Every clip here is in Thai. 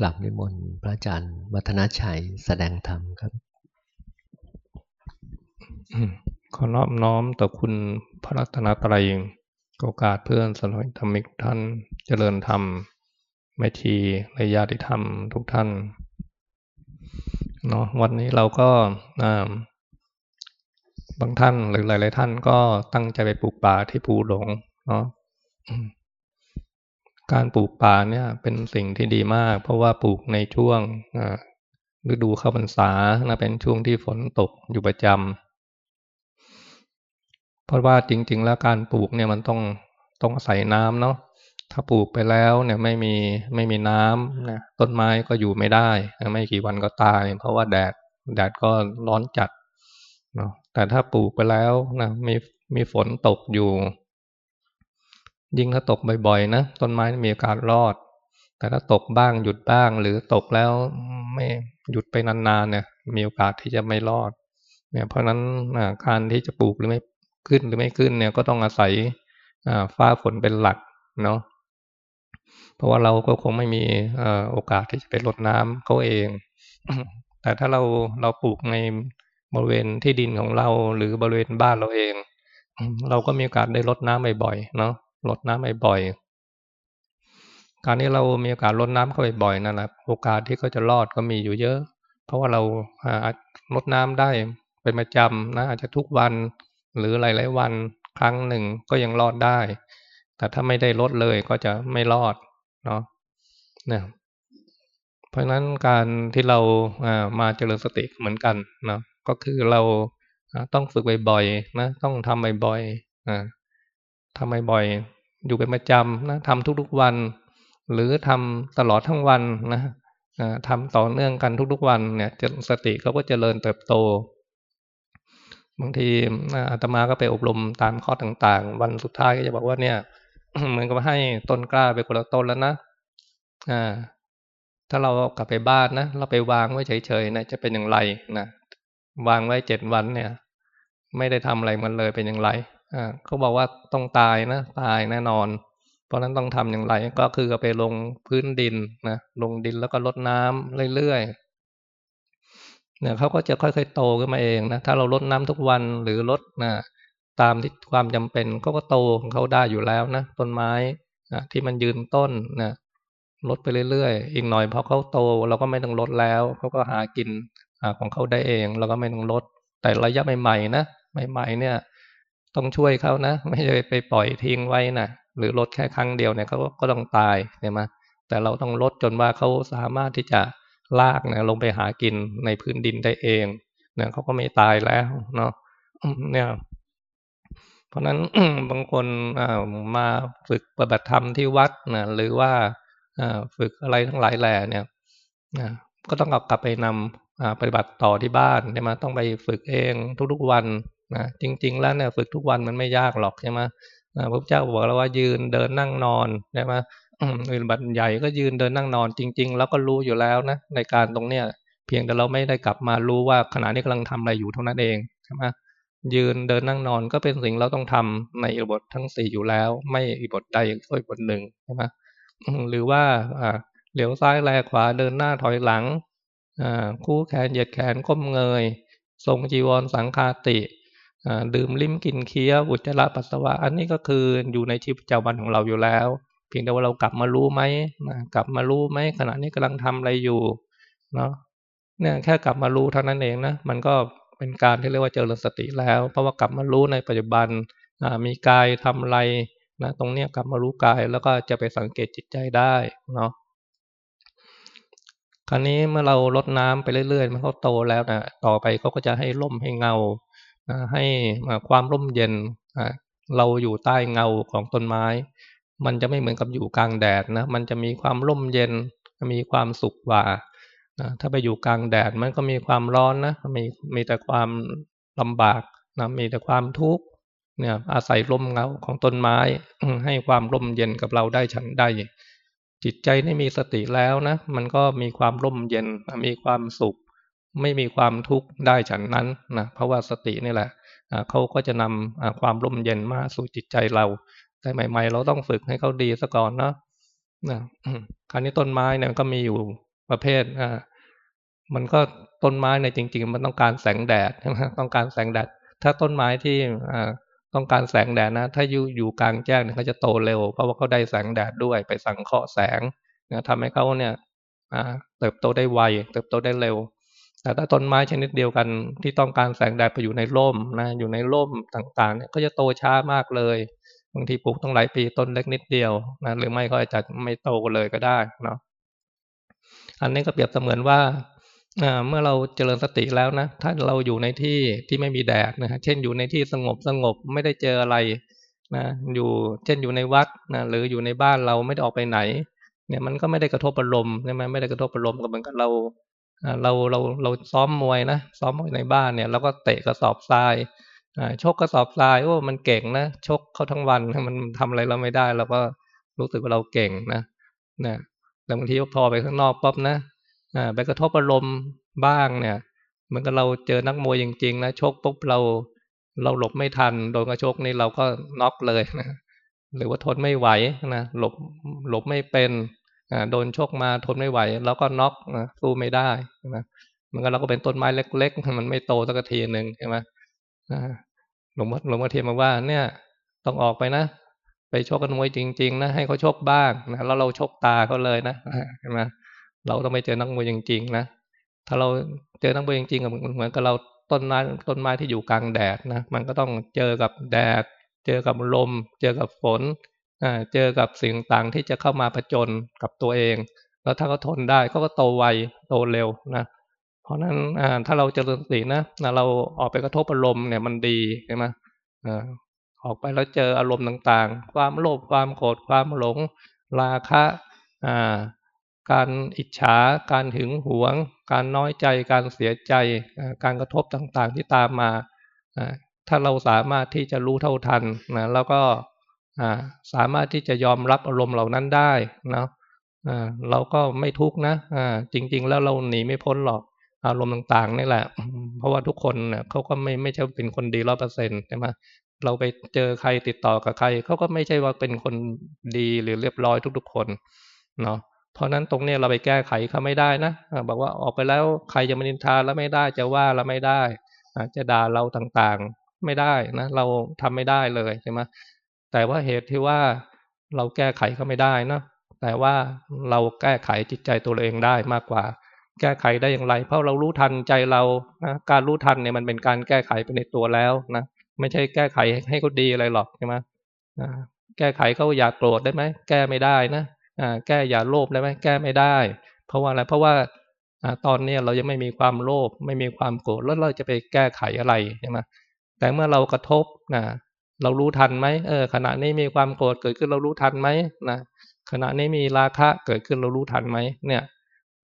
กลับนิมนต์พระอาจารย์วัฒนชัยแสดงธรรมครับ ขอนอบน้อมต่อคุณพระรัตนตรัยโอกาสเพื่อนสนอยธรรมิกท่านเจริญธรรมไม่ทีในญาติธรรมทุกท่านเนาะวันนี้เราก็บางท่านหรือหลาย ๆ ท่านก็ตั้งใจไปปลูกป่าที่ภูหลงเนาะ การปลูกป่าเนี่ยเป็นสิ่งที่ดีมาก เพราะว่าปลูกในช่วงฤดูเข้าพรรษานะเป็นช่วงที่ฝนตกอยู่ประจำเพราะว่าจริง ๆ แล้วการปลูกเนี่ยมันต้องต้องอาศัยน้ำเนาะถ้าปลูกไปแล้วเนี่ยไม่มีไม่มีน้ำนะต้นไม้ก็อยู่ไม่ได้ ไม่กี่วันก็ตาย เพราะว่าแดดแดดก็ร้อนจัดเนาะแต่ถ้าปลูกไปแล้วนะมีมีฝนตกอยู่ ยิ่งถ้าตกบ่อยๆนะต้นไม้มีโอกาสรอด แต่ถ้าตกบ้างหยุดบ้าง หรือตกแล้วไม่หยุดไปนานๆเนี่ย มีโอกาสที่จะไม่รอด เนี่ย เพราะนั้นการที่จะปลูกหรือไม่ขึ้นหรือไม่ขึ้นเนี่ยก็ต้องอาศัยฟ้าฝนเป็นหลักเนาะเพราะว่าเราก็คงไม่มีโอกาสที่จะไปรดน้ำเขาเอง แต่ถ้าเราเราปลูกในบริเวณที่ดินของเราหรือบริเวณบ้านเราเอง เราก็มีโอกาสได้รดน้ำบ่อยๆเนาะ รดน้ำบ่อยๆการที่เรามีโอกาสรดน้ำเข้าบ่อยๆนั่นแหละโอกาสที่เขาจะรอดก็มีอยู่เยอะ เพราะว่าเรารดน้ำได้เป็นประจำนะอาจจะทุกวันหรือหลายๆวันครั้งหนึ่งก็ยังรอดได้ แต่ถ้าไม่ได้ลดเลยก็จะไม่รอดเนาะเนี่ยเพราะฉะนั้นการที่เรามาเจริญสติเหมือนกันเนาะก็คือเราต้องฝึกบ่อยๆนะต้องทำบ่อยๆ ทำบ่อยๆอยู่เป็นประจำนะทำทุกๆวัน หรือทำตลอดทั้งวันนะทำต่อเนื่องกันทุกๆวันเนี่ยสติเขาก็จเจริญเติบโต บางทีอาตมาก็ไปอบรมตามข้อต่างๆ วันสุดท้ายก็จะบอกว่าเนี่ยเหมือนกับให้ต้นกล้าไปคนละต้นแล้วนะอ่าถ้าเรากลับไปบ้านนะเราไปวางไว้เฉยๆนะจะเป็นอย่างไรนะวางไว้เจ็ดวันเนี่ย ไม่ได้ทำอะไรมันเลยเป็นอย่างไร เขาบอกว่าต้องตายนะ ตายแน่นอน เพราะนั้นต้องทำอย่างไร ก็คือไปลงพื้นดินนะลงดินแล้วก็ลดน้ำเรื่อยๆเนี่ยเขาก็จะค่อยๆโตขึ้นมาเองนะถ้าเราลดน้ำทุกวันหรือลดนะตามที่ความจำเป็นก็ก็โตของเขาได้อยู่แล้วนะต้นไม้นะที่มันยืนต้นนะลดไปเรื่อยๆ อีกหน่อยพอเขาโตเราก็ไม่ต้องลดแล้วเขาก็หากินของเขาได้เอง เราก็ไม่ต้องลด แต่ระยะใหม่ๆนะใหม่ๆเนี่ย ต้องช่วยเขานะ ไม่ใช่ไปปล่อยทิ้งไว้นะหรือลดแค่ครั้งเดียวเนี่ยเขาก็ต้องตายใช่ไหมแต่เราต้องลดจนว่าเขาสามารถที่จะลากนะลงไปหากินในพื้นดินได้เองเนี่ยเขาก็ไม่ตายแล้วเนาะเนี่ยเพราะนั้นบางคนมาฝึกปฏิบัติธรรมที่วัดนะหรือว่าฝึกอะไรทั้งหลายแหล่เนี่ยก็ต้องกลับไปนำปฏิบัติต่อที่บ้านใช่ไหมต้องไปฝึกเองทุกๆวัน นะจริง ๆ แล้วเนี่ยฝึกทุกวันมันไม่ยากหรอกใช่ไหมพระเจ้าบอกแล้วว่ายืนเดินนั่งนอนใช่ไหมอื่นบัตใหญ่ก็ยืนเดินนั่งนอนจริง ๆ แล้วก็รู้อยู่แล้วนะในการตรงเนี้ยเพียงแต่เราไม่ได้กลับมารู้ว่าขณะนี้กำลังทำอะไรอยู่เท่านั้นเองใช่ไหมยืนเดินนั่งนอนก็เป็นสิ่งเราต้องทำในบททั้งสี่อยู่แล้ว ไม่อีบทใดก็อีบทหนึ่งใช่ไหมหรือว่าเหลียวซ้ายแลขวาเดินหน้าถอยหลังคู่แขนเหยียดแขนก้มเงย ทรงจีวรสังคาติ ดื่มลิ้มกินเคี้ยวอุจจาระปัสสาวะ อันนี้ก็คืออยู่ในชีวิตประจำวันของเราอยู่แล้ว เพียงแต่ว่าเรากลับมารู้ไหมกลับมารู้ไหมขณะนี้กำลังทำอะไรอยู่เนาะเนี่ยแค่กลับมารู้เท่านั้นเองนะมันก็เป็นการที่เรียกว่าเจริญสติแล้ว เพราะว่ากลับมารู้ในปัจจุบันมีกายทำอะไรนะตรงเนี้ยกลับมารู้กายแล้วก็จะไปสังเกตจิตใจได้เนาะคราวนี้เมื่อเราลดน้ำไปเรื่อยๆ มันเขาโตแล้วนะต่อไปเขาก็จะให้ร่มให้เงา ให้ความร่มเย็นเราอยู่ใต้เงาของต้นไม้ มันจะไม่เหมือนกับอยู่กลางแดดนะมันจะมีความร่มเย็นมีความสุขกว่านะถ้าไปอยู่กลางแดดมันก็มีความร้อนนะมีมีแต่ความลำบากนะมีแต่ความทุกข์เนี่ยอาศัยลมเงาของต้นไม้ ให้ความร่มเย็นกับเราได้ฉันได้ จิตใจไม่มีสติแล้วนะ มันก็มีความร่มเย็นมีความสุข ไม่มีความทุกข์ได้ฉันนั้นนะเพราะว่าสตินี่แหละเขาก็จะนำความร่มเย็นมาสู่จิตใจเรา แต่ใหม่ ๆ เราต้องฝึกให้เขาดีซะก่อนเนาะนะคราวนี้ต้นไม้เนี่ยก็มีอยู่ประเภทอ่ามันก็ต้นไม้ในจริง ๆ มันต้องการแสงแดดใช่ไหมต้องการแสงแดด ถ้าต้นไม้ที่อ่าต้องการแสงแดดนะ ถ้าอยู่อยู่กลางแจ้งเนี่ยเขาจะโตเร็ว เพราะว่าเขาได้แสงแดดด้วยไปสังเคราะห์แสงนะทำให้เขาเนี่ยเติบโตได้ไว เติบโตได้เร็ว แต่ถ้าต้นไม้ชนิดเดียวกันที่ต้องการแสงแดดไปอยู่ในร่มนะอยู่ในร่มต่างๆเนี่ยก็จะโตช้ามากเลยบางทีปลูกต้องหลายปีต้นเล็กนิดเดียวนะหรือไม่ก็อาจจะไม่โตเลยก็ได้เนาะอันนี้ก็เปรียบเสมือนว่าเมื่อเราเจริญสติแล้วนะถ้าเราอยู่ในที่ที่ไม่มีแดดนะเช่นอยู่ในที่สงบสงบไม่ได้เจออะไรนะอยู่เช่นอยู่ในวัดนะหรืออยู่ในบ้านเราไม่ได้ออกไปไหนเนี่ยมันก็ไม่ได้กระทบอารมณ์ใช่ไหมไม่ได้กระทบอารมณ์กับเหมือนกับเรา เราเราเราซ้อมมวยนะซ้อมมวยในบ้านเนี่ยเราก็เตะกระสอบทรายชกกระสอบทรายโอ้มันเก่งนะชกเขาทั้งวันมันทำอะไรเราไม่ได้เราก็รู้สึกว่าเราเก่งนะนะแต่บางทีพอไปข้างนอกป๊อบนะไปกระทบอารมณ์บ้างเนี่ยเหมือนกับเราเจอนักมวยจริงๆนะชกปุ๊บเราเราหลบไม่ทันโดนกระชกนี่เราก็น็อกเลยนะหรือว่าทนไม่ไหวนะหลบหลบไม่เป็น โดนชกมาทนไม่ไหว แล้วก็น็อกนะสู้ไม่ได้นะมันก็เราก็เป็นต้นไม้เล็ก ๆ มันไม่โตสักทีหนึ่งใช่ไหมหลวงพ่อหลวงพ่อเทียนบอกว่า เนี่ย ต้องออกไปนะไปชกกันมวยจริง ๆ นะให้เขาชกบ้างนะแล้วเราชกตาเขาเลยนะใช่ไหมเราต้องไปเจอนักมวยจริงๆนะถ้าเราเจอนักมวยจริงๆกับเหมือนกับเราต้นไม้ต้นไม้ที่อยู่กลางแดดนะมันก็ต้องเจอกับแดด เจอกับลม เจอกับฝน เจอกับสิ่งต่างที่จะเข้ามาผจญกับตัวเอง แล้วถ้าเขาทนได้เขาก็โตไวโตเร็วนะเพราะนั้นถ้าเราเจริญสตินะนะเราออกไปกระทบอารมณ์เนี่ยมันดีใช่ไหมออกไปแล้วเจออารมณ์ต่างๆ ความโลภความโกรธความหลง ราคะการอิจฉา การหึงหวง การน้อยใจ การเสียใจ การกระทบต่างๆที่ตามมา ถ้าเราสามารถที่จะรู้เท่าทันนะแล้วก็ สามารถที่จะยอมรับอารมณ์เหล่านั้นได้นะเราก็ไม่ทุกข์นะจริง ๆ แล้วเราหนีไม่พ้นหรอกอารมณ์ต่างๆนี่แหละ เพราะว่าทุกคนเขาก็ไม่ไม่ใช่เป็นคนดีร้อยเปอร์เซ็นต์ใช่ไหมเราไปเจอใครติดต่อกับใครเขาก็ไม่ใช่ว่าเป็นคนดีหรือเรียบร้อยทุก ๆ คนเนาะเพราะนั้นตรงนี้เราไปแก้ไขเขาไม่ได้นะบอกว่าออกไปแล้วใครจะมานินทาแล้วไม่ได้จะว่าเราไม่ได้จะด่าเราต่างๆ ไม่ได้นะ เราทำไม่ได้เลยใช่ไหม แต่ว่าเหตุที่ว่าเราแก้ไขเขาไม่ได้นะแต่ว่าเราแก้ไขจิตใจตัวเองได้มากกว่า แก้ไขได้อย่างไร เพราะเรารู้ทันใจเรานะการรู้ทันเนี่ยมันเป็นการแก้ไขไปในตัวแล้วนะไม่ใช่แก้ไขให้เขาดีอะไรหรอกใช่ไหมแก้ไขเขาอยากโกรธได้ไหมแก้ไม่ได้นะแก้อย่าโลภได้ไหมแก้ไม่ได้ เพราะว่าอะไรเพราะว่าตอนนี้เรายังไม่มีความโลภไม่มีความโกรธแล้วเราจะไปแก้ไขอะไรใช่ไหมแต่เมื่อเรากระทบนะ เรารู้ทันไหมเออขณะนี้มีความโกรธเกิดขึ้นเรารู้ทันไหมนะขณะนี้มีราคะเกิดขึ้นเรารู้ทันไหมเนี่ย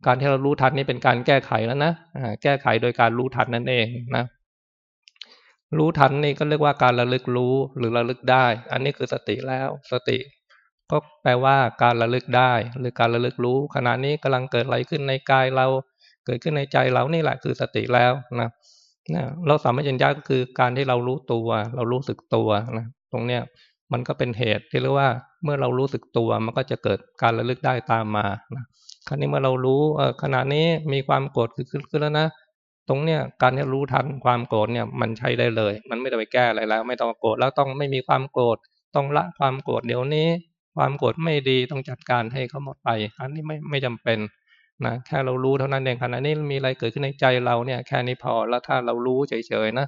การที่เรารู้ทันนี่เป็นการแก้ไขแล้วนะแก้ไขโดยการรู้ทันนั่นเองนะรู้ทันนี่ก็เรียกว่าการระลึกรู้หรือระลึกได้ อันนี้คือสติแล้วสติ ก็แปลว่าการระลึกได้ หรือการระลึกรู้ ขณะนี้กำลังเกิดอะไรขึ้นในกายเรา เกิดขึ้นในใจเรานี่แหละคือสติแล้วนะ นะเราสามัญญาก็คือการที่เรารู้ตัว เรารู้สึกตัวนะตรงเนี้ยมันก็เป็นเหตุที่เรียกว่าเมื่อเรารู้สึกตัวมันก็จะเกิดการระลึกได้ตามมานะคราวนี้เมื่อเรารู้เออขณะนี้มีความโกรธขึ้นขึ้นแล้วนะตรงเนี้ยการที่รู้ทันความโกรธเนี่ยมันใช้ได้เลย มันไม่ต้องไปแก้อะไรแล้ว ไม่ต้องโกรธแล้วต้องไม่มีความโกรธต้องละความโกรธเดี๋ยวนี้ ความโกรธไม่ดีต้องจัดการให้เขาหมดไป อันนี้ไม่ไม่จำเป็น นะแค่เรารู้เท่านั้นเองขณะนี้มีอะไรเกิดขึ้นในใจเราเนี่ย แค่นี้พอแล้วถ้าเรารู้เฉยๆนะ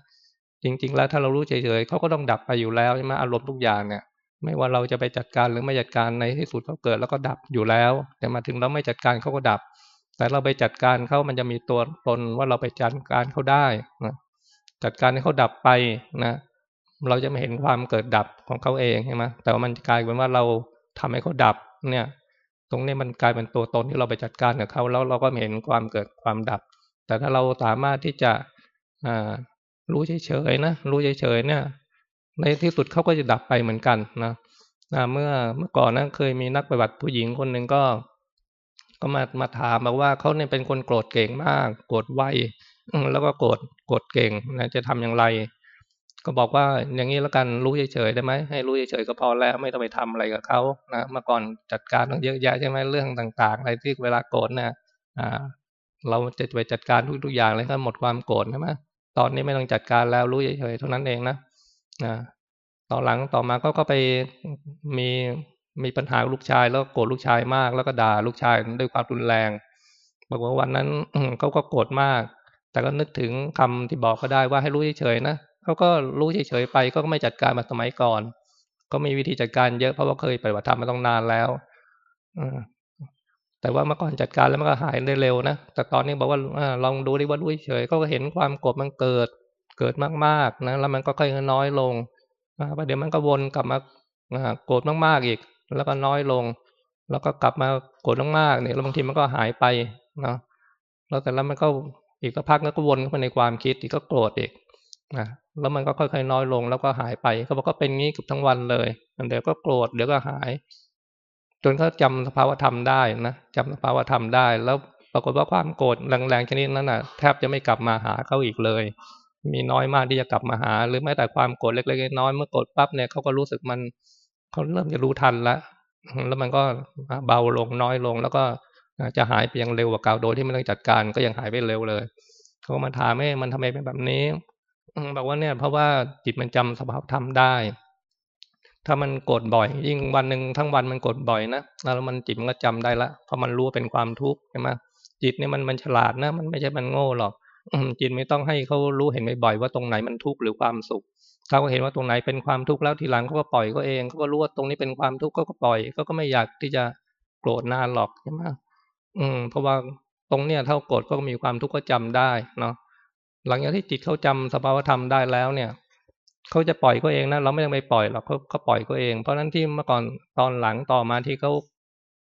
จริง ๆ แล้วถ้าเรารู้เฉยๆเขาก็ต้องดับไปอยู่แล้วใช่ไหมอารมณ์ทุกอย่างเนี่ย ไม่ว่าเราจะไปจัดการหรือไม่จัดการในที่สุดเขาเกิดแล้วก็ดับอยู่แล้ว แต่มาถึงเราไม่จัดการเขาก็ดับ แต่เราไปจัดการเขามันจะมีตัวตนว่าเราไปจัดการเขาได้นะจัดการให้เขาดับไปนะเราจะไม่เห็นความเกิดดับของเขาเองใช่ไหมแต่ว่ามันกลายเป็นว่าเราทำให้เขาดับเนี่ย รงนี้มันกลายเป็นตัวตนที่เราไปจัดการกับเขาแล้วเราก็เห็นความเกิดความดับ แต่ถ้าเราสามารถที่จะรู้เฉยๆนะรู้เฉยๆเนี่ย ในที่สุดเขาก็จะดับไปเหมือนกันนะเมื่อเมื่อก่อนนะเคยมีนักปฏิบัติผู้หญิงคนหนึ่งก็ ก็มามาถามบอกว่าเขาเนี่ยเป็นคนโกรธเก่งมาก โกรธไวแล้วก็โกรธโกรธเก่งนะจะทำอย่างไร ก็บอกว่าอย่างนี้แล้วกันรู้เฉยๆได้ไหมให้รู้เฉยๆก็พอแล้วไม่ต้องไปทำอะไรกับเขานะเมื่อก่อนจัดการต้องเยอะแยะใช่ไหมเรื่องต่างๆอะไรที่เวลาโกรธนะอ่า เราจะไปจัดการทุกๆอย่างเลยก็หมดความโกรธใช่ไหมตอนนี้ไม่ต้องจัดการแล้วรู้เฉยๆเท่านั้นเองนะอ่าต่อหลังต่อมาก็ก็ไปมีมีปัญหาลูกชาย แล้วโกรธลูกชายมาก แล้วก็ด่าลูกชายด้วยความรุนแรงบอกว่าวันนั้นเขาก็โกรธมาก แต่ก็นึกถึงคำที่บอกก็ได้ว่าให้รู้เฉยๆนะ เขาก็รู้เฉยๆไปก็ไม่จัดการมาสมัยก่อน ก็มีวิธีจัดการเยอะเพราะว่าเคยปฏิบัติธรรมมาต้องนานแล้วแต่ว่าเมื่อก่อนจัดการแล้วมันก็หายได้เร็วนะแต่ตอนนี้บอกว่าอลองดูดิว่ารู้เฉยก็เห็นความโกรธมันเกิดเกิดมากๆนะแล้วมันก็ค่อยน้อยลงประเดี๋ยวมันก็วนกลับมาโกรธมากๆอีก แล้วก็น้อยลง แล้วก็กลับมาโกรธมากๆเนี่ยแล้วบางทีมันก็หายไปเนาะแล้วแต่แล้วมันก็อีกสักพักก็วนเข้าไปในความคิดอีกก็โกรธอีก นะแล้วมันก็ค่อยๆน้อยลงแล้วก็หายไปเขาบอกก็เป็นงี้กับทั้งวันเลยเดี๋ยวก็โกรธเดี๋ยวก็หาย จนเขาจำสภาวธรรมได้นะจำสภาวธรรมได้ แล้วปรากฏว่าความโกรธแรงๆชนิดนั้นน่ะแทบจะไม่กลับมาหาเขาอีกเลย มีน้อยมากที่จะกลับมาหา หรือแม้แต่ความโกรธเล็กๆน้อยเมื่อโกรธปั๊บเนี่ยเขาก็รู้สึกมันเขาเริ่มจะรู้ทันแล้วแล้วมันก็เบาลงน้อยลง แล้วก็จะหายไปยังเร็วกว่าเก่าโดยที่ไม่ต้องจัดการก็ยังหายไปเร็วเลยเขามาถามแม่มันทำไมเป็นแบบนี้ บอกว่าเนี่ยเพราะว่าจิตมันจำสภาพธรรมได้ ถ้ามันกดบ่อย ยิ่งวันหนึ่งทั้งวันมันกดบ่อยนะแล้วมันจิตมันก็จำได้ละเพราะมันรู้เป็นความทุกข์ใช่ไหมจิตเนี่ยมันมันฉลาดนะ มันไม่ใช่มันโง่หรอกจิตไม่ต้องให้เขารู้เห็นบ่อยๆว่าตรงไหนมันทุกข์หรือความสุขเขาก็เห็นว่าตรงไหนเป็นความทุกข์แล้วทีหลังเขาก็ปล่อยก็เองเขาก็รู้ว่าตรงนี้เป็นความทุกข์เขาก็ปล่อยเขาก็ไม่อยากที่จะโกรธนานหรอกใช่ไหมอืม เพราะว่าตรงเนี้ยเท่าโกรธก็มีความทุกข์ก็จำได้เนาะ หลังจากที่จิตเขาจำสภาวธรรมได้แล้วเนี่ยเขาจะปล่อยก็เองนะเราไม่ต้องไปปล่อยหรอกเขาเขาปล่อยก็เอง เพราะนั้นที่เมื่อก่อนตอนหลังต่อมาที่เขา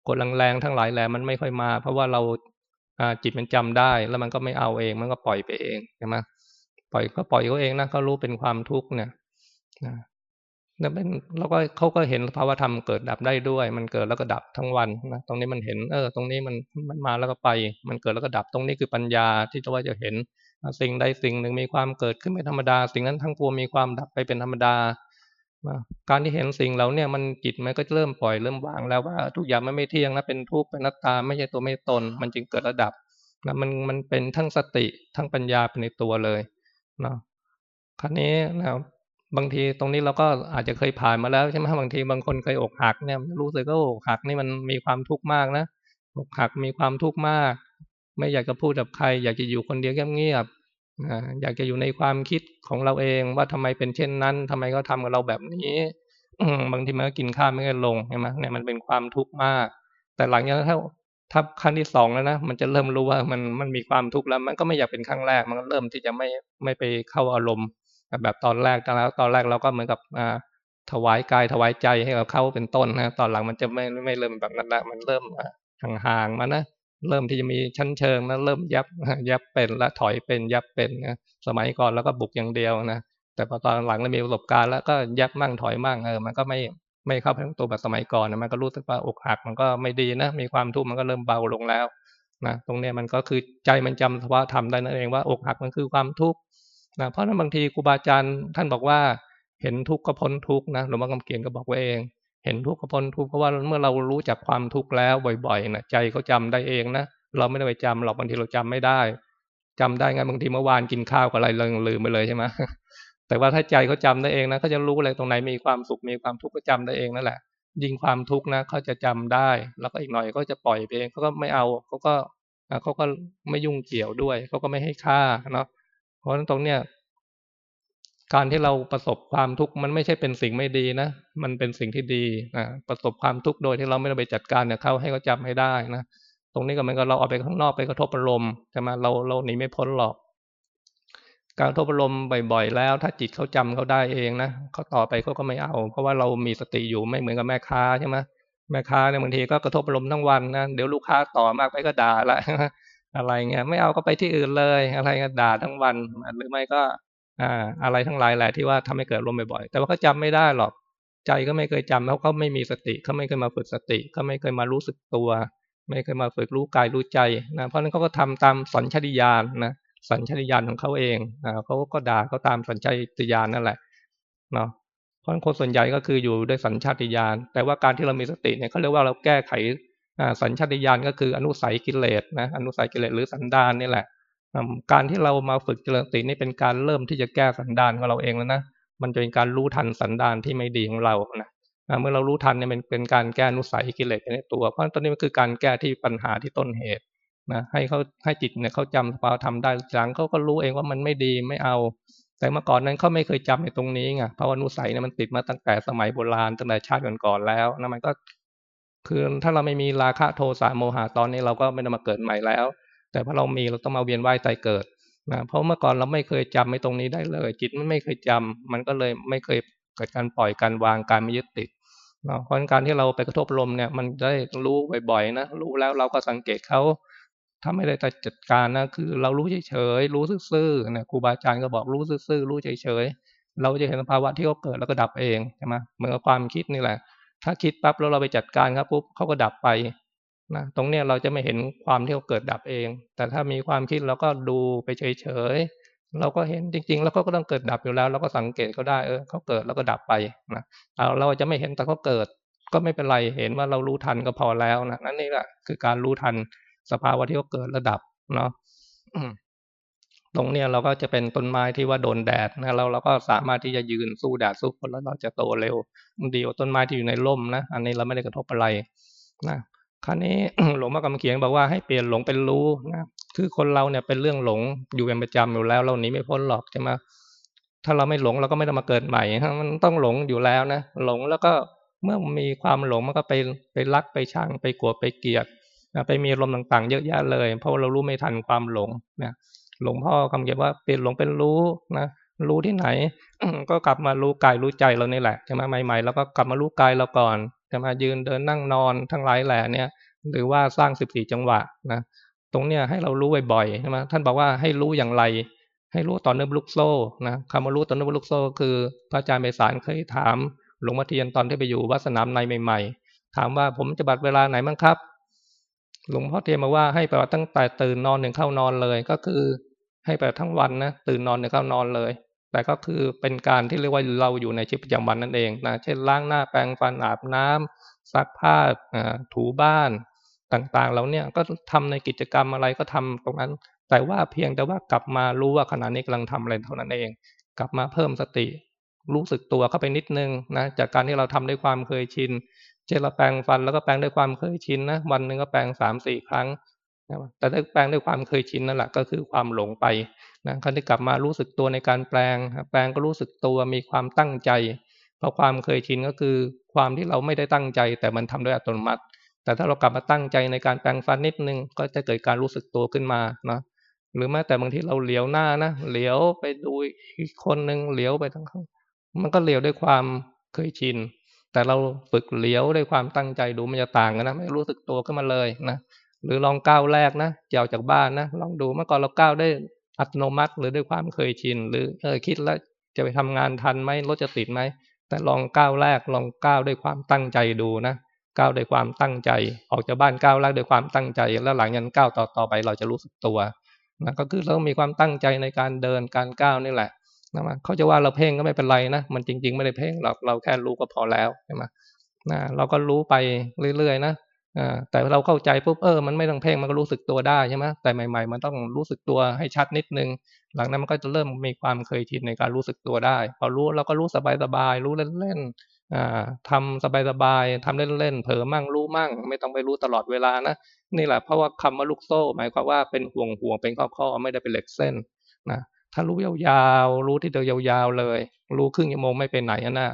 กดแรงๆทั้งหลายแหละมันไม่ค่อยมา เพราะว่าเราอ่าจิตมันจำได้ แล้วมันก็ไม่เอาเองมันก็ปล่อยไปเองใช่ไหมปล่อยก็ปล่อยเขาเองนะเขารู้เป็นความทุกข์เนี่ยนะนั่นเป็นแล้วก็เขาก็เห็นภาวธรรมเกิดดับได้ด้วย มันเกิดแล้วก็ดับทั้งวันนะตรงนี้มันเห็น เออ ตรงนี้มันมันมาแล้วก็ไป มันเกิดแล้วก็ดับตรงนี้คือปัญญาที่จะว่าจะเห็น สิ่งใดสิ่งหนึ่งมีความเกิดขึ้นเป็นธรรมดา สิ่งนั้นทั้งปวงมีความดับไปเป็นธรรมดา การที่เห็นสิ่งเราเนี่ยมันจิตมันก็เริ่มปล่อยเริ่มวางแล้วว่าทุกอย่างมันไม่เที่ยงนะเป็นทุกข์เป็นนัตตา ไม่ใช่ตัวไม่ตน มันจึงเกิดระดับนะมันมันเป็นทั้งสติทั้งปัญญาเป็นในตัวเลยนะครั้นี้นะบางทีตรงนี้เราก็อาจจะเคยผ่านมาแล้วใช่ไหมบางทีบางคนเคยอกหักเนี่ยรู้สึกว่าอกหักนี่มันมีความทุกข์มากนะอกหักมีความทุกข์มาก ไม่อยากจะพูดกับใคร อยากจะอยู่คนเดียวเงียบๆอยากจะอยู่ในความคิดของเราเองว่าทำไมเป็นเช่นนั้นทำไมเขาทากับเราแบบนี้บางทีมันก็กินข้าวไม่ได้ลงใช่ไหมเนี่ยมันเป็นความทุกข์มาก แต่หลังจากนั้นถ้าถ้าขั้นที่สองแล้วนะมันจะเริ่มรู้ว่ามันมันมีความทุกข์แล้ว มันก็ไม่อยากเป็นครั้งแรก มันก็เริ่มที่จะไม่ไม่ไปเข้าอารมณ์ แบบตอนแรกตอนแล้วตอนแรกเราก็เหมือนกับอ่าถวายกายถวายใจให้กับเขาเป็นต้นนะตอนหลังมันจะไม่ไม่เริ่มแบบนั้นละมันเริ่มห่างๆมานะ เริ่มที่จะมีชั้นเชิงนะเริ่มยับยับเป็นและถอยเป็นยับเป็นนะสมัยก่อนแล้วก็บุกอย่างเดียวนะแต่พอตอนหลังเรามีประสบการณ์แล้วก็ยับมั่งถอยมั่งเออมันก็ไม่ไม่เข้าไปทั้งตัวแบบสมัยก่อนนะมันก็รู้สึกว่าอกหักมันก็ไม่ดีนะมีความทุกข์มันก็เริ่มเบาลงแล้วนะตรงนี้มันก็คือใจมันจำสภาวะธรรมได้นั่นเองว่าอกหักมันคือความทุกข์นะเพราะนั้นบางทีครูบาอาจารย์ท่านบอกว่าเห็นทุกข์ก็พ้นทุกข์นะหลวงพ่อคำเขียนก็บอกไว้เอง เห็นทุกข์ก็พ้นทุกข์เพราะว่าเมื่อเรารู้จักความทุกข์แล้วบ่อยๆนะใจเขาจาได้เองนะเราไม่ได้ไปจำหรอกบางทีเราจำไม่ได้จำได้ไงบางทีเมื่อวานกินข้าวกับอะไรเราลืมไปเลยใช่ไหมแต่ว่าถ้าใจเขาจาได้เองนะเขาจะรู้เลยตรงไหนมีความสุขมีความทุกข์ก็จำได้เองนั่นแหละ ยิ่งความทุกข์นะเขาจะจำได้ แล้วก็อีกหน่อยก็จะปล่อยไปเองเขาก็ไม่เอาเขาก็เขาก็ไม่ยุ่งเกี่ยวด้วยเขาก็ไม่ให้ค่าเนาะเพราะฉะนั้นตรงเนี้ย การที่เราประสบความทุกข์มันไม่ใช่เป็นสิ่งไม่ดีนะ มันเป็นสิ่งที่ดีนะประสบความทุกข์โดยที่เราไม่ได้ไปจัดการเนี่ยเขาให้เขาจำให้ได้นะตรงนี้ก็เหมือนกับเราเอาไปข้างนอกไปกระทบอารมณ์ใช่ไหมเราเราหนีไม่พ้นหรอก การกระทบอารมณ์บ่อย ๆ แล้ว ถ้าจิตเขาจำเขาได้เองนะเขาต่อไปเขาก็ไม่เอา เพราะว่าเรามีสติอยู่ไม่เหมือนกับแม่ค้าใช่ไหมแม่ค้าเนี่ยบางทีก็กระทบอารมณ์ทั้งวันนะเดี๋ยวลูกค้าต่อมากไปก็ด่าละอะไรเงี้ยไม่เอาก็ไปที่อื่นเลย อะไรก็ด่าทั้งวันหรือไม่ก็ อะไรทั้งหลายแหละที่ว่าทำให้เกิดลมบ่อยๆแต่ว่าเขาจาไม่ได้หรอก ใจก็ไม่เคยจำแล้วเขาไม่มีสติเขาไม่เคยมาฝึกสติเขาไม่เคยมารู้สึกตัว ไม่เคยมาฝึกรู้กายรู้ใจนะเพราะนั้นเขาก็ทำตามสัญชาติญาณนะสัญชาติญาณของเขาเองอ่าเขาก็ด่าเขาตามสัญชาติญาณนั่นแหละเนาะเพราะคนส่วนใหญ่ก็คืออยู่ด้วยสัญชาติญาณแต่ว่าการที่เรามีสติเนี่ยเขาเรียกว่าเราแก้ไขสัญชาตญาณก็คืออนุสัยกิเลสนะอนุสัยกิเลสหรือสันดานนี่แหละ การที่เรามาฝึกเจริญสตินี่เป็นการเริ่มที่จะแก้สันดานของเราเองแล้วนะมันจะเป็นการรู้ทันสันดานที่ไม่ดีของเรานะเมื่อเรารู้ทันเนี่ยมันเป็นการแก้นุสัยกิเลสในตัว เพราะตอนนี้มันคือการแก้ที่ปัญหาที่ต้นเหตุนะให้เขาให้จิตเนี่ยเขาจำสภาวธรรมได้หลังเขาก็รู้เองว่ามันไม่ดีไม่เอา แต่เมื่อก่อนนั้นเขาไม่เคยจำในตรงนี้ไงเพราะว่านุสัยเนี่ยมันติดมาตั้งแต่สมัยโบราณตั้งแต่ชาติก่อนๆแล้วนะมันก็คือถ้าเราไม่มีราคะโทสะโมหะตอนนี้เราก็ไม่ได้มาเกิดใหม่แล้ว แต่พอเรามีเราต้องมาเวียนว่ายตายเกิดนะเพราะเมื่อก่อนเราไม่เคยจำในตรงนี้ได้เลย จิตมันไม่เคยจำมันก็เลยไม่เคยเกิดการปล่อยการวางการไม่ยึดติดนะเพราะการที่เราไปกระทบลมเนี่ย มันได้รู้บ่อยๆนะรู้แล้วเราก็สังเกตเขาถ้าไม่ได้จัดการนะคือ เรารู้เฉยๆรู้ซื่อๆนะครูบาอาจารย์ก็บอกรู้ซื่อๆรู้เฉยๆเราจะเห็นสภาวะที่เขาเกิดแล้วก็ดับเองใช่ไหมเหมือนกับความคิดนี่แหละ ถ้าคิดปั๊บแล้วเราไปจัดการครับปุ๊บเขาก็ดับไป นะตรงเนี้ยเราจะไม่เห็นความที่เขาเกิดดับเอง แต่ถ้ามีความคิดเราก็ดูไปเฉยๆเราก็เห็นจริง ๆ แล้วเขาก็ต้องเกิดดับอยู่แล้ว เราก็สังเกตเขาได้เออเขาเกิดแล้วก็ดับไปนะเราเราจะไม่เห็นแต่เขาเกิด ก็ไม่เป็นไรเห็นว่าเรารู้ทันก็พอแล้วนะนั่นนี่แหละคือการรู้ทันสภาวะที่เขาเกิดระดับเนาะตรงเนี้ยเราก็จะเป็นต้นไม้ที่ว่าโดนแดดนะเราเราก็สามารถที่จะยืนสู้แดดสู้ฝนแล้วเราจะโตเร็วดีกว่าต้นไม้ที่อยู่ในร่มนะอันนี้เราไม่ได้กระทบอะไรนะ คราวนี้หลวงพ่อกำเขียงบอกว่าให้เปลี่ยนหลงเป็นรู้นะคือคนเราเนี่ยเป็นเรื่องหลงอยู่เป็นประจำอยู่แล้ว เราหนีไม่พ้นหรอกใช่ไหมถ้าเราไม่หลงเราก็ไม่ต้องมาเกิดใหม่มันต้องหลงอยู่แล้วนะหลงแล้วก็เมื่อมีความหลงมันก็ไปไปรักไปชังไปกลัวไปเกลียดไปมีลมต่างๆ เยอะแยะเลย เพราะเรารู้ไม่ทันความหลงนะหลวงพ่อคำเขียนว่าเปลี่ยนหลงเป็นรู้นะ รู้ที่ไหน ก็กลับมารู้กายรู้ใจเรานี่แหละใช่ไหมใหม่ๆแล้วก็กลับมารู้กายเราก่อนจะมายืนเดินนั่งนอนทั้งหลายแหล่เนี่ย หรือว่าสร้างสิบสี่จังหวะนะตรงเนี้ยให้เรารู้บ่อยๆใช่ไหมท่านบอกว่าให้รู้อย่างไร ให้รู้ตอนเนื่องลูกโซ่นะคำว่ารู้ตอนเนื่องลูกโซ่คือพระอาจารย์ไพศาลเคยถามหลวงพ่อเทียนตอนที่ไปอยู่วัดสนามในใหม่ ๆ ถามว่าผมจะบัดเวลาไหนมั้งครับ หลวงพ่อเทียนมาว่าให้ปฏิบัติตั้งแต่ตื่นนอนหนึ่งเข้านอนเลยก็คือ ให้ไปทั้งวันนะตื่นนอนหนึ่งเข้านอนเลย แต่ก็คือเป็นการที่เรียกว่าเราอยู่ในชีวิตประจำวันนั่นเองนะเช่นล้างหน้าแปรงฟันอาบน้ำซักผ้าถูบ้านต่างๆเราเนี่ยก็ทำในกิจกรรมอะไรก็ทำตรงนั้น แต่ว่าเพียงแต่ว่ากลับมารู้ว่าขณะนี้กำลังทำอะไรเท่านั้นเอง กลับมาเพิ่มสติ รู้สึกตัวเข้าไปนิดนึงนะจากการที่เราทำด้วยความเคยชินเช่นเราแปรงฟันแล้วก็แปรงด้วยความเคยชินนะวันหนึ่งก็แปรงสามสี่ครั้ง แต่ถ้าแปลงด้วยความเคยชินนั่นแหละก็คือความหลงไปนะครั้ที่กลับมารู้สึกตัวในการแปลง แปลงก็รู้สึกตัวมีความตั้งใจ เพราะความเคยชินก็คือความที่เราไม่ได้ตั้งใจ แต่มันทำด้วยอัตโนมัติ แต่ถ้าเรากลับมาตั้งใจในการแปลงฟันนิดนึง ก็จะเกิดการรู้สึกตัวขึ้นมานะหรือแม้แต่บางทีเราเหลียวหน้านะเหลียวไปดูอีกคนหนึ่งเหลียวไปทั้งข้างมันก็เหลียวด้วยความเคยชิน แต่เราฝึกเหลียวด้วยความตั้งใจดูมันจะต่างกันนะ ไม่รู้สึกตัวขึ้นมาเลยนะ หรือลองก้าวแรกนะจะออกจากบ้านนะลองดูเมื่อก่อนเราก้าวได้อัตโนมัติหรือด้วยความเคยชิน หรือเออคิดแล้วจะไปทำงานทันไหมรถจะติดไหมแต่ลองก้าวแรกลองก้าวด้วยความตั้งใจดูนะก้าวด้วยความตั้งใจ ออกจากบ้านก้าวแรกด้วยความตั้งใจ แล้วหลังจากก้าวต่อต่อไปเราจะรู้สึกตัวนะก็คือเรามีความตั้งใจในการเดินการก้าวนี่แหละนะมันเขาจะว่าเราเพ่งก็ไม่เป็นไรนะมันจริง ๆ ไม่ได้เพ่งหรอกเราแค่รู้ก็พอแล้วใช่ไหมนะเราก็รู้ไปเรื่อยๆนะ แต่เราเข้าใจปุ๊บเออมันไม่ต้องเพ่งมันก็รู้สึกตัวได้ใช่ไหมแต่ใหม่ ๆ มันต้องรู้สึกตัวให้ชัดนิดนึง หลังนั้นมันก็จะเริ่มมีความเคยชินในการรู้สึกตัวได้ พอรู้เราก็รู้สบายๆรู้เล่นๆทำสบายๆทำเล่นๆเผลอมั่งรู้มั่ง ไม่ต้องไปรู้ตลอดเวลานะนี่แหละเพราะว่าคำว่าลูกโซ่ หมายความว่าเป็นห่วงห่วงเป็นข้อๆไม่ได้เป็นเหล็กเส้นนะถ้ารู้ยาวๆรู้ที่เดียวยาวๆเลย รู้ครึ่งชั่วโมงไม่ไปไหนนะ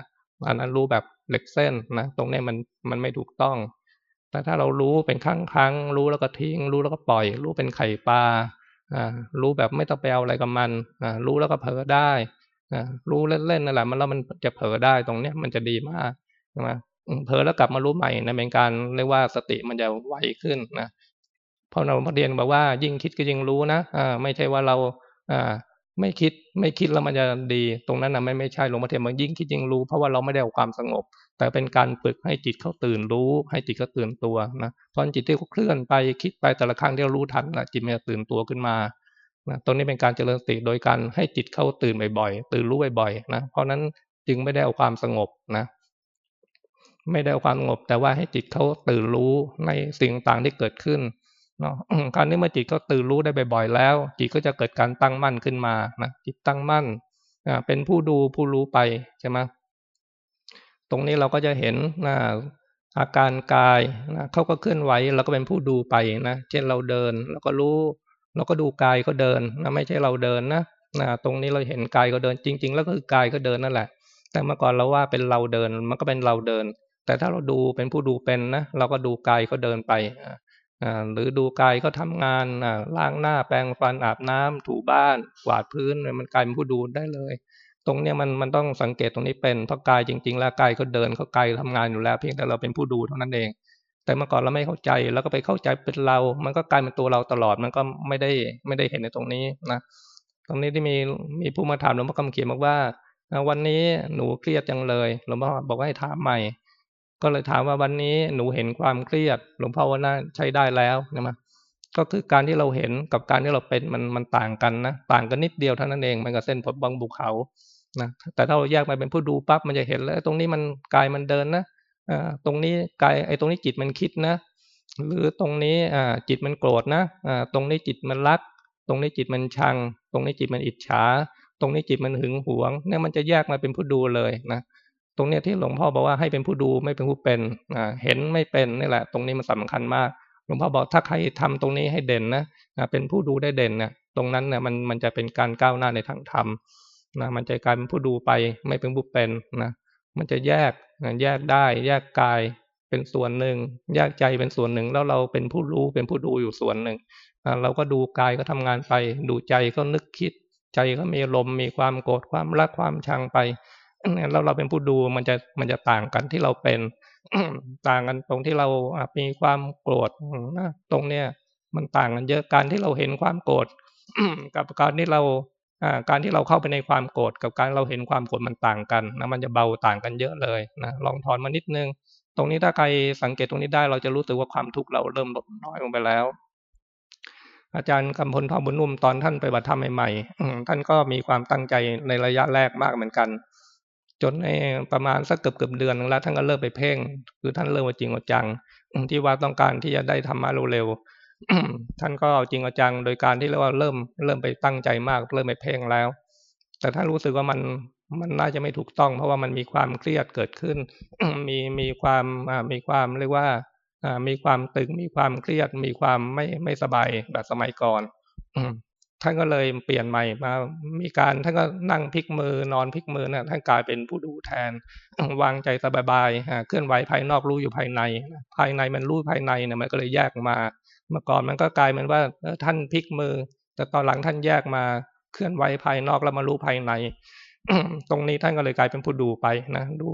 อันนั้นรู้แบบเหล็กเส้นนะตรงนี้มันมันไม่ถูกต้อง แต่ถ้าเรารู้เป็นครั้งครั้งรู้แล้วก็ทิ้ง รู้แล้วก็ปล่อย รู้เป็นไข่ปลาอ่ารู้แบบไม่ต้องไปเอาอะไรกับมันอ่ารู้แล้วก็เผลอได้อ่ารู้เล่นๆนั่นแหละมันแล้วมันจะเผลอได้ตรงเนี้ยมันจะดีมากนะเผลอแล้วกลับมารู้ใหม่นะเป็นการเรียกว่าสติมันจะไวขึ้นนะพอเราเรียนบอกว่ายิ่งคิดก็ยิ่งรู้นะอ่าไม่ใช่ว่าเราอ่าไม่คิดไม่คิดแล้วมันจะดี ตรงนั้นนะไม่ไม่ใช่หลวงพ่อเทียนมันยิ่งคิดยิ่งรู้ เพราะว่าเราไม่ได้เอาความสงบ แต่เป็นการฝึกให้จิตเขาตื่นรู้ ให้จิตเขาตื่นตัวนะตอนจิตที่เขาเคลื่อนไปคิดไปแต่ละครั้งที่เรารู้ทันนะจิตมันจะตื่นตัวขึ้นมานะตรงนี้เป็นการเจริญสติโดยการให้จิตเขาตื่นบ่อยๆ ตื่นรู้บ่อยๆนะ เพราะนั้นจึงไม่ได้เอาความสงบนะ ไม่ได้เอาความสงบ แต่ว่าให้จิตเขาตื่นรู้ในสิ่งต่างที่เกิดขึ้นเนาะการนี้เมื่อจิตเขาตื่นรู้ได้บ่อยๆ แล้ว จิตก็จะเกิดการตั้งมั่นขึ้นมานะจิตตั้งมั่นเป็นผู้ดูผู้รู้ไปใช่ไหม ตรงนี้เราก็จะเห็นนะอาการกายนะเขาก็เคลื่อนไหวเราก็เป็นผู้ดูไปนะเช่นเราเดินเราก็รู้เราก็ดูกายเขาเดินนะไม่ใช่เราเดินนะนะตรงนี้เราเห็นกายก็เดินจริง ๆ แล้วก็คือกายก็เดินนั่นแหละ แต่เมื่อก่อนเราว่าเป็นเราเดินมันก็เป็นเราเดิน แต่ถ้าเราดูเป็นผู้ดูเป็นนะเราก็ดูกายเขาเดินไปหรือดูกายเขาทางานล้างหน้าแปรงฟันอาบน้ำถูบ้านกวาดพื้นมันกลายเป็นผู้ดูได้เลย ตรงเนี้ยมันมันต้องสังเกตตรงนี้เป็นเพราะกายจริง ๆ แล้วกายเขาเดินเขากายทำงานอยู่แล้ว เพียงแต่เราเป็นผู้ดูเท่านั้นเอง แต่เมื่อก่อนเราไม่เข้าใจแล้วก็ไปเข้าใจเป็นเรา มันก็กลายเป็นตัวเราตลอดมันก็ไม่ได้ไม่ได้เห็นในตรงนี้นะตรงนี้ที่มีมีผู้มาถามหลวงพ่อคำเขียนบอกว่าวันนี้หนูเครียดจังเลยหลวงพ่อบอกว่าให้ถามใหม่ ก็เลยถามว่าวันนี้หนูเห็นความเครียด หลวงพ่อว่าน่าใช้ได้แล้วนะมาก็คือการที่เราเห็นกับการที่เราเป็นมันมันต่างกันนะ ต่างกันนิดเดียวเท่านั้นเองมันกับเส้นผมบางบุกเขา นะแต่ถ้าเราแยกมาเป็นผู้ดูปั๊บมันจะเห็นแล้วตรงนี้มันกายมันเดินนะตรงนี้กายไอ้ตรงนี้จิตมันคิดนะ หรือตรงนี้จิตมันโกรธนะตรงนี้จิตมันรัก ตรงนี้จิตมันชัง ตรงนี้จิตมันอิจฉา ตรงนี้จิตมันหึงหวงเนี่ยมันจะแยกมาเป็นผู้ดูเลยนะตรงเนี้ยที่หลวงพ่อบอกว่าให้เป็นผู้ดูไม่เป็นผู้เป็นเห็นไม่เป็นนี่แหละ ตรงนี้มันสำคัญมากหลวงพ่อบอกถ้าใครทำตรงนี้ให้เด่นนะเป็นผู้ดูได้เด่นเนี่ยตรงนั้นเนี่ยมันมันจะเป็นการก้าวหน้าในทางธรรม นะมันจะกลายเป็นผู้ดูไป ไม่เป็นผู้เป็นนะมันจะแยกแยกได้แยกกายเป็นส่วนหนึ่งแยกใจเป็นส่วนหนึ่ง แล้วเราเป็นผู้รู้เป็นผู้ดูอยู่ส่วนหนึ่งเราก็ดูกายก็ทำงานไป ดูใจก็นึกคิด ใจก็มีลมมีความโกรธความรักความชังไปแล้วเราเป็นผู้ดูมันจะมันจะต่างกันที่เราเป็นต่างกันตรงที่เรามีความโกรธนะตรงเนี้ยมันต่างกันเยอะการที่เราเห็นความโกรธกับการที่เรา การที่เราเข้าไปในความโกรธกับการเราเห็นความโกรธมันต่างกันนะมันจะเบาต่างกันเยอะเลยนะลองถอนมานิดนึง ตรงนี้ถ้าใครสังเกตตรงนี้ได้เราจะรู้สึกว่าความทุกข์เราเริ่มลดน้อยลงไปแล้ว อาจารย์กำพลทองบุญนุ่มตอนท่านไปบัตรธรรมใหม่ๆท่านก็มีความตั้งใจในระยะแรกมากเหมือนกัน จนในประมาณสักเกือบเกือบเดือนนึงแล้วท่านก็เลิกไปเพ่ง คือท่านเริ่มว่าจริงว่าจังที่ว่าต้องการที่จะได้ทำมาเร็วๆ ท่านก็จริงจังโดยการที่เรียกว่าเริ่มเริ่มไปตั้งใจมาก เริ่มไปเพ่งแล้ว แต่ท่านรู้สึกว่ามันมันน่าจะไม่ถูกต้อง เพราะว่ามันมีความเครียดเกิดขึ้น มีมีความมีความเรียกว่ามีความตึงมีความเครียด มีความไม่ไม่สบายแบบสมัยก่อนท่านก็เลยเปลี่ยนใหม่มา มีการท่านก็นั่งพลิกมือนอนพลิกมือนะท่านกลายเป็นผู้ดูแทน วางใจสบายๆเคลื่อนไหวภายนอกรู้อยู่ภายใน ภายในมันรู้ภายในเนี่ยมันก็เลยแยกมา เมื่อก่อนมันก็กลายเป็นว่าท่านพลิกมือ แต่ตอนหลังท่านแยกมาเคลื่อนไหวภายนอกแล้วมารู้ภายในตรงนี้ท่านก็เลยกลายเป็นผู้ดูไปนะดู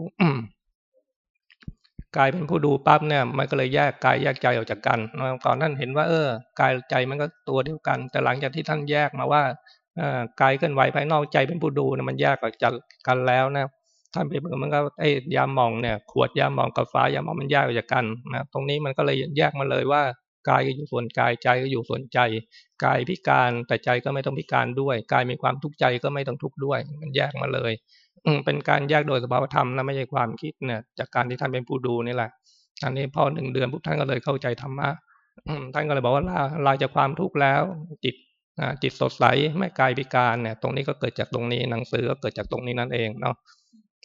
กลายเป็นผู้ดูปั๊บเนี่ย มันก็เลยแยกกายแยกใจออกจากกันก่อนท่านเห็นว่า เออกายใจมันก็ตัวเดียวกัน แต่หลังจากที่ท่านแยกมาว่ากายเคลื่อนไหวภายนอกใจเป็นผู้ดูเนี่ยมันแยกออกจากกันแล้วนะท่านไปมันก็ไอ้ยาหมองเนี่ย ขวดยาหมองกับฟ้ายาหมองมันแยกออกจากกันนะตรงนี้มันก็เลยแยกมาเลยว่า กายก็อยู่ส่วนกายใจก็อยู่ส่วนใจ กายพิการแต่ใจก็ไม่ต้องพิการด้วยกายมีความทุกข์ใจก็ไม่ต้องทุกข์ด้วย มันแยกมาเลยเป็นการแยกโดยสภาวธรรมนะไม่ใช่ความคิดเนี่ย จากการที่ท่านเป็นผู้ดูนี่แหละอันนี้พอหนึ่งเดือนปุ๊บท่านก็เลยเข้าใจธรรมะท่านก็เลยบอกว่าลาลาจากความทุกข์แล้ว จิตจิตสดใสไม่กายพิการเนี่ย ตรงนี้ก็เกิดจากตรงนี้หนังสือก็เกิดจากตรงนี้นั่นเองเนาะ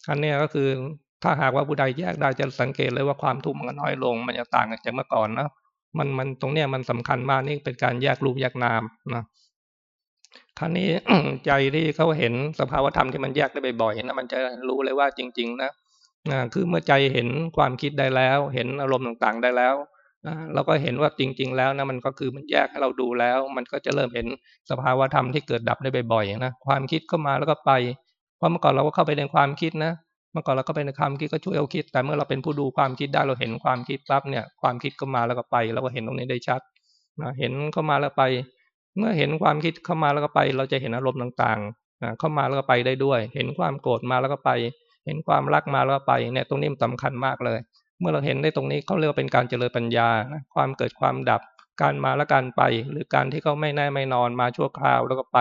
อันนี้ก็คือถ้าหากว่าผู้ใดแยกได้จะสังเกตเลยว่าความทุกข์มันน้อยลง มันจะต่างจากเมื่อก่อนเนาะ มันมันตรงเนี้ยมันสำคัญมากนี่เป็นการแยกรูปแยกนามนะคราวนี้ใจที่เขาเห็นสภาวธรรมที่มันแยกได้บ่อยๆนะมันจะรู้เลยว่าจริง ๆ นะคือเมื่อใจเห็นความคิดได้แล้ว เห็นอารมณ์ต่างๆได้แล้วเราก็เห็นว่าจริง ๆ แล้วนะมันก็คือมันแยกให้เราดูแล้ว มันก็จะเริ่มเห็นสภาวธรรมที่เกิดดับได้บ่อยๆนะความคิดเข้ามาแล้วก็ไปเพราะเมื่อก่อนเราก็เข้าไปในความคิดนะ เมื่อก่อนเราก็ไปในความคิดก็ช่วยเอาคิด แต่เมื่อเราเป็นผู้ดูความคิดได้เราเห็นความคิดปั๊บเนี่ย ความคิดก็มาแล้วก็ไปเราก็เห็นตรงนี้ได้ชัดนะเห็นเข้ามาแล้วไป เมื่อเห็นความคิดเข้ามาแล้วก็ไป เราจะเห็นอารมณ์ต่างๆเข้ามาแล้วก็ไปได้ด้วย เห็นความโกรธมาแล้วก็ไป เห็นความรักมาแล้วก็ไปเนี่ยตรงนี้มันสาคัญมากเลย เมื่อเราเห็นได้ตรงนี้เขาเรียกว่าเป็นการเจริญปัญญาความเกิดความดับ การมาและการไป หรือการที่เขาไม่แน่ไม่นอนมาชั่วคราวแล้วก็ไป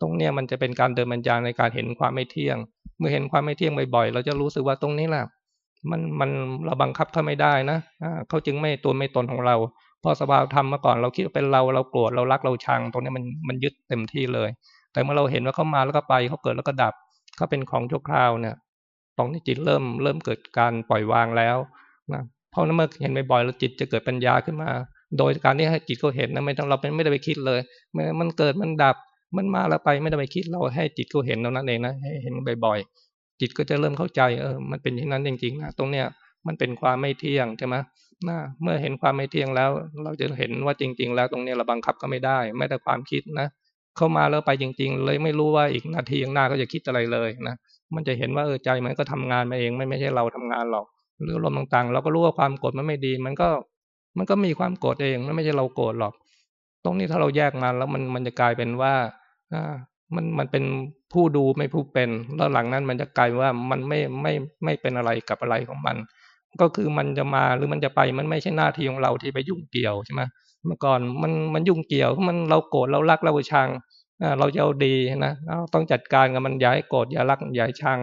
ตรงเนี้ยมันจะเป็นการเดินปัญญาในการเห็นความไม่เที่ยง เมื่อเห็นความไม่เที่ยงบ่อยๆ เราจะรู้สึกว่าตรงนี้แหละมันมันเราบังคับเขาไม่ได้นะเขาจึงไม่ตัวไม่ตนของเรา พอสภาวธรรมเมื่อก่อนเราคิดว่าเป็นเราเราโกรธเรารักเราชัง ตรงนี้มันมันยึดเต็มที่เลย แต่เมื่อเราเห็นว่าเขามาแล้วก็ไปเขาเกิดแล้วก็ดับเขาเป็นของชั่วคราวเนี่ยตรงนี้จิตเริ่มเริ่มเกิดการปล่อยวางแล้วนะเพราะนั้นเมื่อเห็นบ่อยๆแล้วจิตจะเกิดปัญญาขึ้นมา โดยการที่ให้จิตเขาเห็นนะไม่ต้องเราเป็นไม่ได้ไปคิดเลยมันเกิดมันดับ มันมาแล้วไปไม่ได้ไปคิดเราให้จิตเขาเห็นเท่านั้นเองนะให้เห็นบ่อยๆจิตก็จะเริ่มเข้าใจเออมันเป็นอย่างนั้นจริงๆนะตรงเนี้ยมันเป็นความไม่เที่ยงใช่ไหมนะเมื่อเห็นความไม่เที่ยงแล้ว เราจะเห็นว่าจริง ๆ แล้วตรงนี้เราบังคับก็ไม่ได้ ไม่แต่ความคิดนะเข้ามาแล้วไปจริง ๆ เลยไม่รู้ว่าอีกนาทีข้างหน้าก็จะคิดอะไรเลยนะมันจะเห็นว่าเออใจมันก็ทำงานมาเองไม่ไม่ใช่เราทำงานหรอก หรือลมต่างๆ เราก็รู้ว่าความโกรธมันไม่ดี มันก็มันก็มีความโกรธเองมันไม่ใช่เราโกรธหรอก ตรงนี้ถ้าเราแยกมาแล้วมันมันจะกลายเป็นว่าอ่ามันมันเป็นผู้ดูไม่ผู้เป็น แล้วหลังนั้นมันจะกลายว่ามันไม่ไม่ไม่เป็นอะไรกับอะไรของมัน ก็คือมันจะมาหรือมันจะไปมันไม่ใช่หน้าที่ของเราที่ไปยุ่งเกี่ยวใช่ไหมเมื่อก่อนมันมันยุ่งเกี่ยวมันเราโกรธเรารักเราชังเราจะเอาดีนะต้องจัดการกับมันอย่าให้โกรธอย่ารักอย่าชัง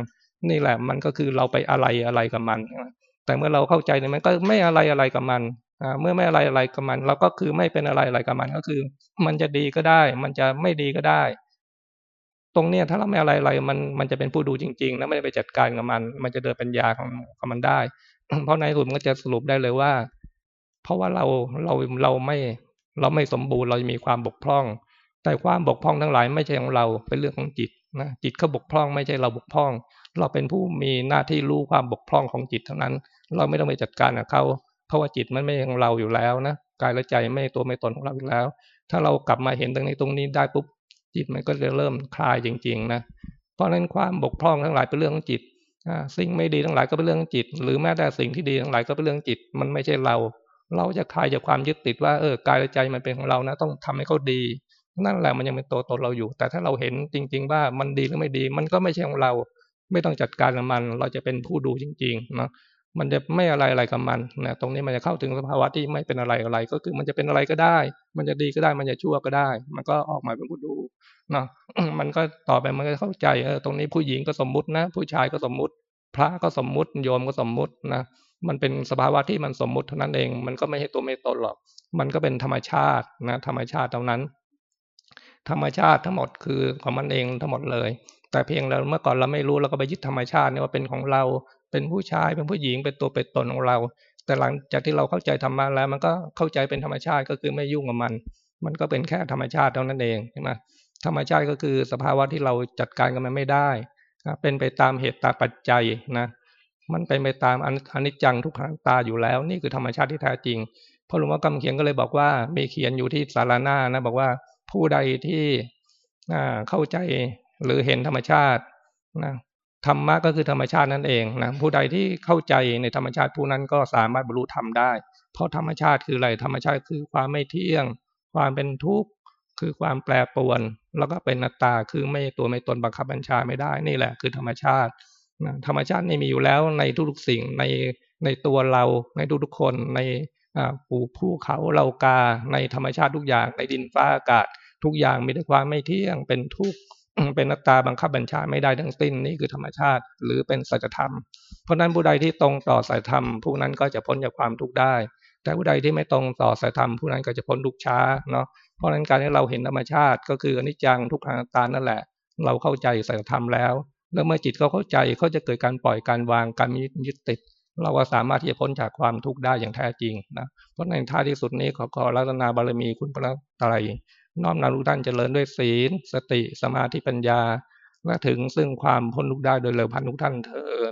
นี่แหละมันก็คือเราไปอะไรอะไรกับมัน แต่เมื่อเราเข้าใจเนี่ยมันก็ไม่อะไรอะไรกับมัน เมื่อไม่อะไรอะไรกับมัน เราก็คือไม่เป็นอะไรอะไรกับมันก็คือ มันจะดีก็ได้ มันจะไม่ดีก็ได้ ตรงเนี้ยถ้าเราไม่อะไรอะไรมันมันจะเป็นผู้ดูจริงๆ แล้วไม่ได้ไปจัดการกับมัน มันจะเดินปัญญาของของมันได้ เพราะในสุดมันก็จะสรุปได้เลยว่า เพราะว่าเราเราเราไม่เราไม่สมบูรณ์เราจะมีความบกพร่อง แต่ความบกพร่องทั้งหลายไม่ใช่ของเราเป็นเรื่องของจิตนะจิตเขาบกพร่องไม่ใช่เราบกพร่อง เราเป็นผู้มีหน้าที่รู้ความบกพร่องของจิตเท่านั้น เราไม่ต้องไปจัดการกับเขา เพราะว่าจิตมันไม่ใช่ของเราอยู่แล้วนะกายและใจไม่ตัวไม่ตนของเราอยู่แล้ว ถ้าเรากลับมาเห็นตรงนี้ตรงนี้ได้ปุ๊บจิตมันก็จะเริ่มคลายจริง ๆ นะเพราะฉะนั้นความบกพร่องทั้งหลายเป็นเรื่องของจิตสิ่งไม่ดีทั้งหลายก็เป็นเรื่องจิต หรือแม้แต่สิ่งที่ดีทั้งหลายก็เป็นเรื่องจิต มันไม่ใช่เรา เราจะคลายจากความยึดติดว่าเออกายและใจมันเป็นของเรานะต้องทำให้เขาดี นั่นแหละมันยังเป็นตัวตนเราอยู่ แต่ถ้าเราเห็นจริง ๆ ว่ามันดีหรือไม่ดี มันก็ไม่ใช่ของเรา ไม่ต้องจัดการกับมัน เราจะเป็นผู้ดูจริงๆนะ มันจะไม่อะไรอะไรกับมันนะตรงนี้มันจะเข้าถึงสภาวะที่ไม่เป็นอะไรอะไร ก็คือมันจะเป็นอะไรก็ได้ มันจะดีก็ได้ มันจะชั่วก็ได้ มันก็ออกมาเป็นผู้ดูเนาะมันก็ต่อไปมันก็เข้าใจเออตรงนี้ผู้หญิงก็สมมุตินะ ผู้ชายก็สมมุติ พระก็สมมุติโยมก็สมมุตินะมันเป็นสภาวะที่มันสมมุติเท่านั้นเอง มันก็ไม่ใช่ตัวไม่ตนหรอก มันก็เป็นธรรมชาตินะธรรมชาติเท่านั้น ธรรมชาติทั้งหมดคือของมันเองทั้งหมดเลย แต่เพียงเราเมื่อก่อนเราไม่รู้เราก็ไปยึดธรรมชาตินี่ว่าเป็นของเรา เป็นผู้ชายเป็นผู้หญิงเป็นตัวเป็นตนของเรา แต่หลังจากที่เราเข้าใจธรรมะแล้ว มันก็เข้าใจเป็นธรรมชาติก็คือไม่ยุ่งกับมัน มันก็เป็นแค่ธรรมชาติเท่านั้นเองใช่ไหมธรรมชาติก็คือสภาวะที่เราจัดการกับมันไม่ได้เป็นไปตามเหตุตามปัจจัยนะมันเป็นไปตามอนิจจังทุกขังตาอยู่แล้ว นี่คือธรรมชาติที่แท้จริงพอหลวงพ่อกำเขียนก็เลยบอกว่ามีเขียนอยู่ที่สารหน้านะบอกว่าผู้ใดที่เข้าใจหรือเห็นธรรมชาตินะ ธรรมะก็คือธรรมชาตินั่นเองนะผู้ใดที่เข้าใจในธรรมชาติผู้นั้นก็สามารถบรรลุธรรมได้ เพราะธรรมชาติคืออะไรธรรมชาติคือความไม่เที่ยง ความเป็นทุกข์คือความแปรปรวน แล้วก็เป็นนัตตาคือไม่ตัวไม่ตนบังคับบัญชาไม่ได้นี่แหละ คือธรรมชาติธรรมชาตินี่มีอยู่แล้วในทุกๆสิ่งในในตัวเราในทุกๆคนในปูภูเขาเรากาในธรรมชาติทุกอย่างในดินฟ้าอากาศ ทุกอย่างมีแต่ความไม่เที่ยงเป็นทุกข์ เป็นนัตตาบังคับบัญชาไม่ได้ทั้งสิ้นนี่คือธรรมชาติ หรือเป็นสัจธรรม เพราะนั้นผู้ใดที่ตรงต่อสัจธรรม ผู้นั้นก็จะพ้นจากความทุกข์ได้ แต่ผู้ใดที่ไม่ตรงต่อสัจธรรมผู้นั้นก็จะพ้นทุกข์ช้าเนาะเพราะนั้นการที่เราเห็นธรรมชาติ ก็คืออนิจจังทุกขังตานั่นแหละ เราเข้าใจสัจธรรมแล้ว แล้วเมื่อจิตเขาเข้าใจเขาจะเกิดการปล่อยการวางการมียึดติด เราก็สามารถที่จะพ้นจากความทุกข์ได้อย่างแท้จริงนะเพราะในท้ายที่สุดนี้ขอขอรัตนาบารมีคุณพระไตร น้อมนำทุกท่านเจริญด้วยศีล สติสมาธิปัญญาและถึงซึ่งความพ้นทุกข์ได้โดยเร็วพันทุกท่านเทอ